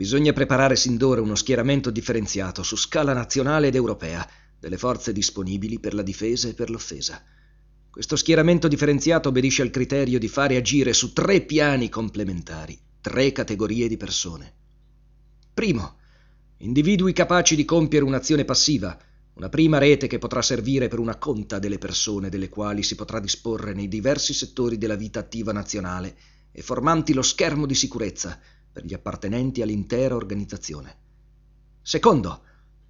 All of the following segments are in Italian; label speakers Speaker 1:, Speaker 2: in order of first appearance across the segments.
Speaker 1: Bisogna preparare sin d'ora uno schieramento differenziato su scala nazionale ed europea delle forze disponibili per la difesa e per l'offesa. Questo schieramento differenziato obbedisce al criterio di fare agire su tre piani complementari tre categorie di persone. Primo, individui capaci di compiere un'azione passiva, una prima rete che potrà servire per una conta delle persone delle quali si potrà disporre nei diversi settori della vita attiva nazionale e formanti lo schermo di sicurezza per gli appartenenti all'intera organizzazione. Secondo,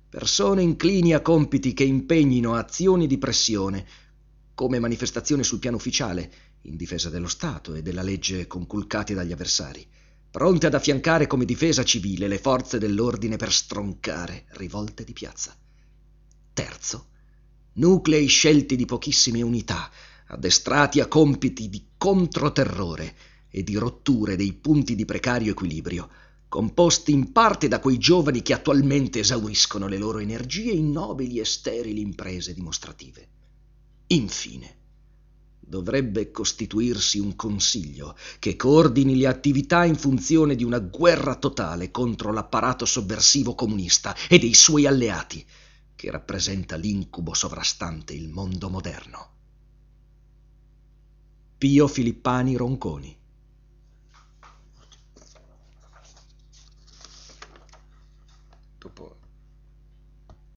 Speaker 1: persone inclini a compiti che impegnino azioni di pressione, come manifestazione sul piano ufficiale, in difesa dello Stato e della legge conculcati dagli avversari pronte ad affiancare come difesa civile le forze dell'ordine per stroncare rivolte di piazza. Terzo, nuclei scelti di pochissime unità, addestrati a compiti di controterrore e di rotture dei punti di precario equilibrio, composti in parte da quei giovani che attualmente esauriscono le loro energie in nobili e sterili imprese dimostrative. Infine, dovrebbe costituirsi un consiglio che coordini le attività in funzione di una guerra totale contro l'apparato sovversivo comunista e dei suoi alleati, che rappresenta l'incubo sovrastante il mondo moderno. Pio Filippani Ronconi tu,